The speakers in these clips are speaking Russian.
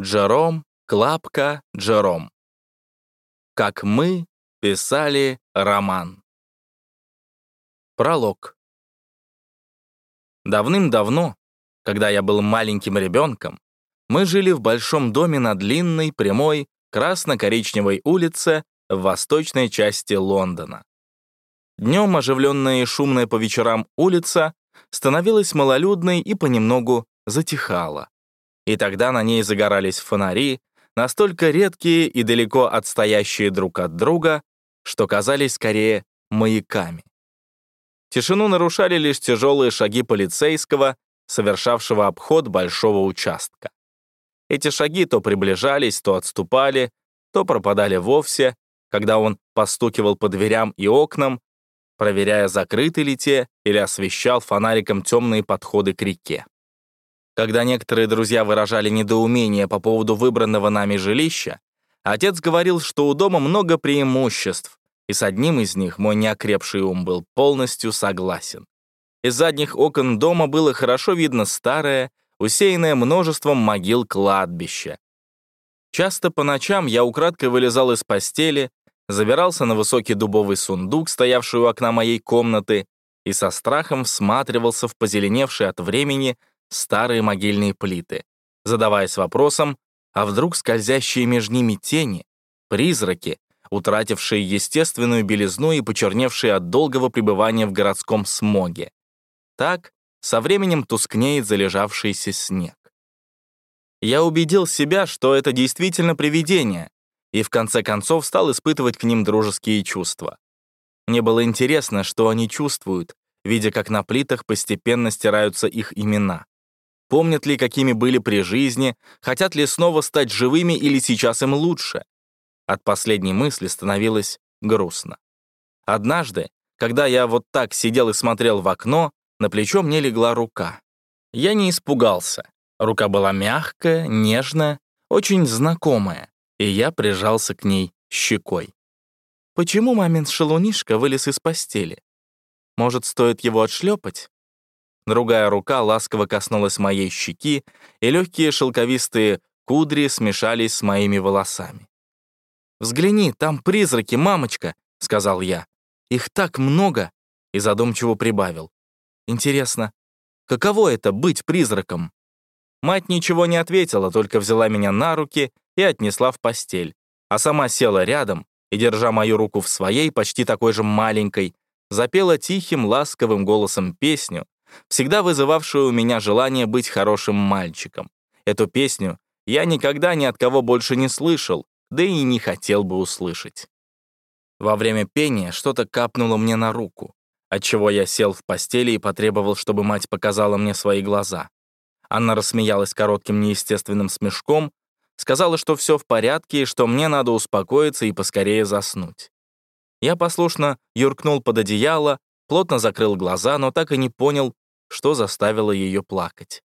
Джером, Клапка, Джером. Как мы писали роман. Пролог. Давным-давно, когда я был маленьким ребенком, мы жили в большом доме на длинной, прямой, красно-коричневой улице в восточной части Лондона. Днем оживленная и шумная по вечерам улица становилась малолюдной и понемногу затихала. И тогда на ней загорались фонари, настолько редкие и далеко отстоящие друг от друга, что казались скорее маяками. Тишину нарушали лишь тяжелые шаги полицейского, совершавшего обход большого участка. Эти шаги то приближались, то отступали, то пропадали вовсе, когда он постукивал по дверям и окнам, проверяя, закрыты ли те, или освещал фонариком темные подходы к реке. Когда некоторые друзья выражали недоумение по поводу выбранного нами жилища, отец говорил, что у дома много преимуществ, и с одним из них мой неокрепший ум был полностью согласен. Из задних окон дома было хорошо видно старое, усеянное множеством могил кладбище. Часто по ночам я украдкой вылезал из постели, забирался на высокий дубовый сундук, стоявший у окна моей комнаты, и со страхом всматривался в позеленевшие от времени старые могильные плиты, задаваясь вопросом, а вдруг скользящие между ними тени, призраки, утратившие естественную белизну и почерневшие от долгого пребывания в городском смоге. Так со временем тускнеет залежавшийся снег. Я убедил себя, что это действительно привидение, и в конце концов стал испытывать к ним дружеские чувства. Мне было интересно, что они чувствуют, видя, как на плитах постепенно стираются их имена. Помнят ли, какими были при жизни, хотят ли снова стать живыми или сейчас им лучше? От последней мысли становилось грустно. Однажды, когда я вот так сидел и смотрел в окно, на плечо мне легла рука. Я не испугался. Рука была мягкая, нежная, очень знакомая, и я прижался к ней щекой. Почему мамин шалунишка вылез из постели? Может, стоит его отшлепать? Другая рука ласково коснулась моей щеки, и легкие шелковистые кудри смешались с моими волосами. «Взгляни, там призраки, мамочка», — сказал я. «Их так много!» — и задумчиво прибавил. «Интересно, каково это — быть призраком?» Мать ничего не ответила, только взяла меня на руки и отнесла в постель, а сама села рядом и, держа мою руку в своей, почти такой же маленькой, запела тихим, ласковым голосом песню, всегда вызывавшую у меня желание быть хорошим мальчиком. Эту песню я никогда ни от кого больше не слышал, да и не хотел бы услышать. Во время пения что-то капнуло мне на руку, отчего я сел в постели и потребовал, чтобы мать показала мне свои глаза. Анна рассмеялась коротким неестественным смешком, сказала, что все в порядке и что мне надо успокоиться и поскорее заснуть. Я послушно юркнул под одеяло, плотно закрыл глаза, но так и не понял, что заставило ее плакать.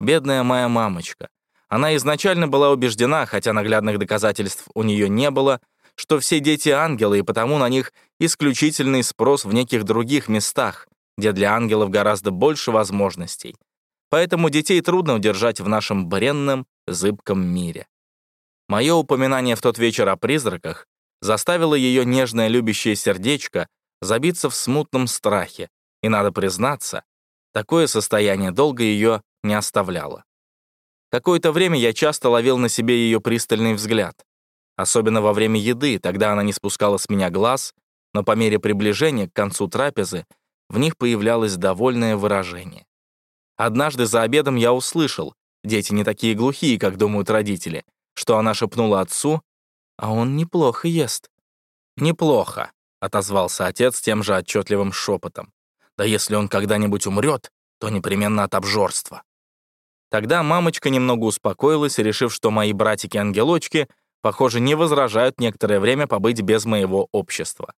Бедная моя мамочка. Она изначально была убеждена, хотя наглядных доказательств у нее не было, что все дети ангелы, и потому на них исключительный спрос в неких других местах, где для ангелов гораздо больше возможностей. Поэтому детей трудно удержать в нашем бренном, зыбком мире. Мое упоминание в тот вечер о призраках заставило ее нежное любящее сердечко забиться в смутном страхе, и, надо признаться, Такое состояние долго ее не оставляло. Какое-то время я часто ловил на себе ее пристальный взгляд. Особенно во время еды, тогда она не спускала с меня глаз, но по мере приближения к концу трапезы в них появлялось довольное выражение. Однажды за обедом я услышал, дети не такие глухие, как думают родители, что она шепнула отцу, а он неплохо ест. «Неплохо», — отозвался отец тем же отчетливым шепотом. Да если он когда-нибудь умрет, то непременно от обжорства. Тогда мамочка немного успокоилась, решив, что мои братики-ангелочки, похоже, не возражают некоторое время побыть без моего общества.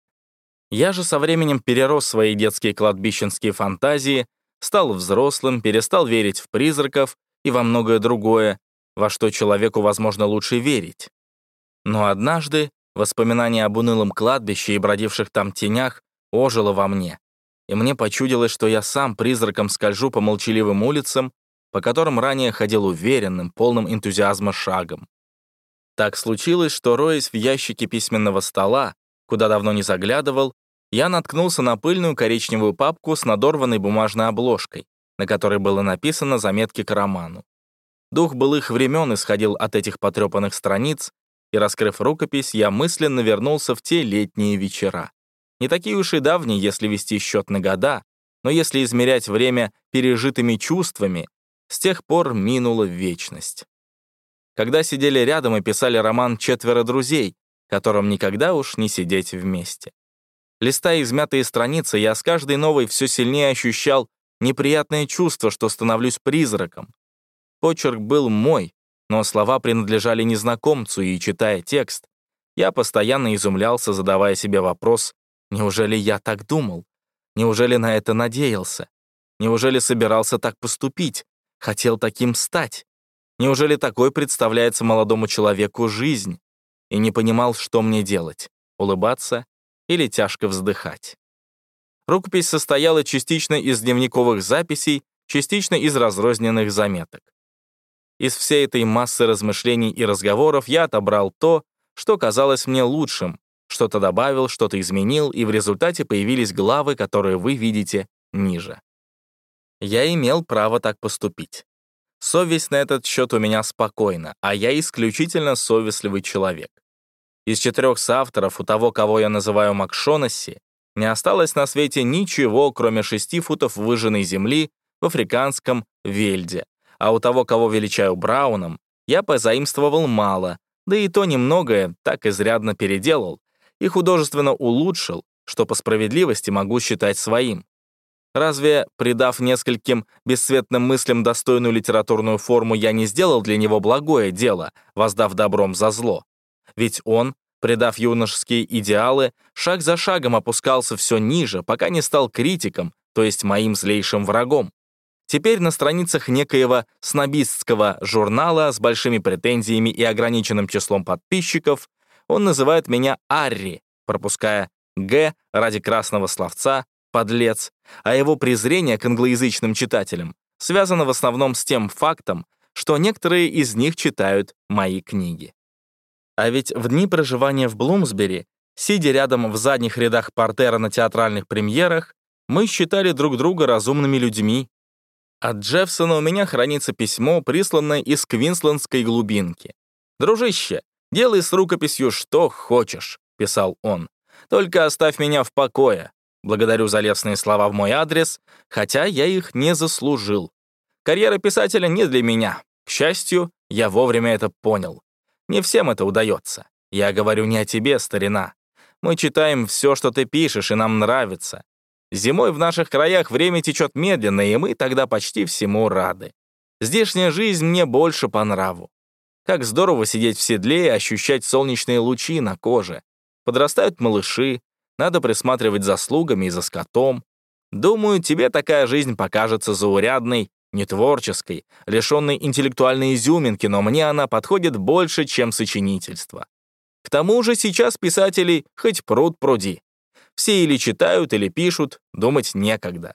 Я же со временем перерос свои детские кладбищенские фантазии, стал взрослым, перестал верить в призраков и во многое другое, во что человеку, возможно, лучше верить. Но однажды воспоминание об унылом кладбище и бродивших там тенях ожило во мне, и мне почудилось, что я сам призраком скольжу по молчаливым улицам, по которым ранее ходил уверенным, полным энтузиазма шагом. Так случилось, что, роясь в ящике письменного стола, куда давно не заглядывал, я наткнулся на пыльную коричневую папку с надорванной бумажной обложкой, на которой было написано заметки к роману. Дух былых времен исходил от этих потрепанных страниц, и, раскрыв рукопись, я мысленно вернулся в те летние вечера. Не такие уж и давние, если вести счет на года, но если измерять время пережитыми чувствами, с тех пор минула вечность. Когда сидели рядом и писали роман «Четверо друзей», которым никогда уж не сидеть вместе. Листая измятые страницы, я с каждой новой все сильнее ощущал неприятное чувство, что становлюсь призраком. Почерк был мой, но слова принадлежали незнакомцу, и, читая текст, я постоянно изумлялся, задавая себе вопрос, неужели я так думал? Неужели на это надеялся? Неужели собирался так поступить? Хотел таким стать? Неужели такой представляется молодому человеку жизнь? И не понимал, что мне делать — улыбаться или тяжко вздыхать. Рукопись состояла частично из дневниковых записей, частично из разрозненных заметок. Из всей этой массы размышлений и разговоров я отобрал то, что казалось мне лучшим, что-то добавил, что-то изменил, и в результате появились главы, которые вы видите ниже. Я имел право так поступить. Совесть на этот счет у меня спокойна, а я исключительно совестливый человек. Из четырех соавторов у того, кого я называю Макшонесси, не осталось на свете ничего, кроме шести футов выжженной земли в африканском Вельде, а у того, кого величаю Брауном, я позаимствовал мало, да и то немногое так изрядно переделал и художественно улучшил, что по справедливости могу считать своим. Разве, придав нескольким бесцветным мыслям достойную литературную форму, я не сделал для него благое дело, воздав добром за зло? Ведь он, предав юношеские идеалы, шаг за шагом опускался все ниже, пока не стал критиком, то есть моим злейшим врагом. Теперь на страницах некоего снобистского журнала с большими претензиями и ограниченным числом подписчиков он называет меня Арри, пропуская «Г» ради красного словца, подлец, а его презрение к англоязычным читателям связано в основном с тем фактом, что некоторые из них читают мои книги. А ведь в дни проживания в Блумсбери, сидя рядом в задних рядах портера на театральных премьерах, мы считали друг друга разумными людьми. От Джеффсона у меня хранится письмо, присланное из Квинслендской глубинки. «Дружище, делай с рукописью что хочешь», — писал он. «Только оставь меня в покое. Благодарю за лестные слова в мой адрес, хотя я их не заслужил. Карьера писателя не для меня. К счастью, я вовремя это понял. Не всем это удается. Я говорю не о тебе, старина. Мы читаем все, что ты пишешь, и нам нравится. Зимой в наших краях время течет медленно, и мы тогда почти всему рады. Здешняя жизнь мне больше по нраву. Как здорово сидеть в седле и ощущать солнечные лучи на коже. Подрастают малыши, надо присматривать за слугами и за скотом. Думаю, тебе такая жизнь покажется заурядной, не творческой, лишенной интеллектуальной изюминки, но мне она подходит больше, чем сочинительство. К тому же сейчас писателей хоть пруд пруди. Все или читают, или пишут, думать некогда.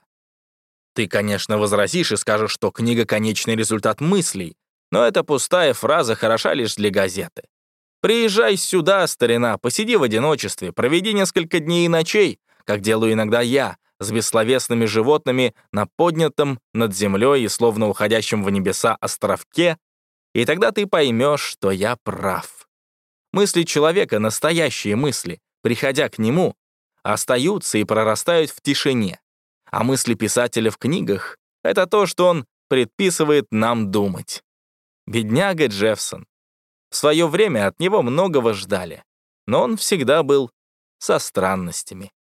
Ты, конечно, возразишь и скажешь, что книга — конечный результат мыслей, но эта пустая фраза хороша лишь для газеты. Приезжай сюда, старина, посиди в одиночестве, проведи несколько дней и ночей, как делаю иногда я, с бессловесными животными на поднятом над землей и словно уходящем в небеса островке, и тогда ты поймешь, что я прав. Мысли человека, настоящие мысли, приходя к нему, остаются и прорастают в тишине. А мысли писателя в книгах — это то, что он предписывает нам думать. Бедняга Джеффсон. В свое время от него многого ждали, но он всегда был со странностями.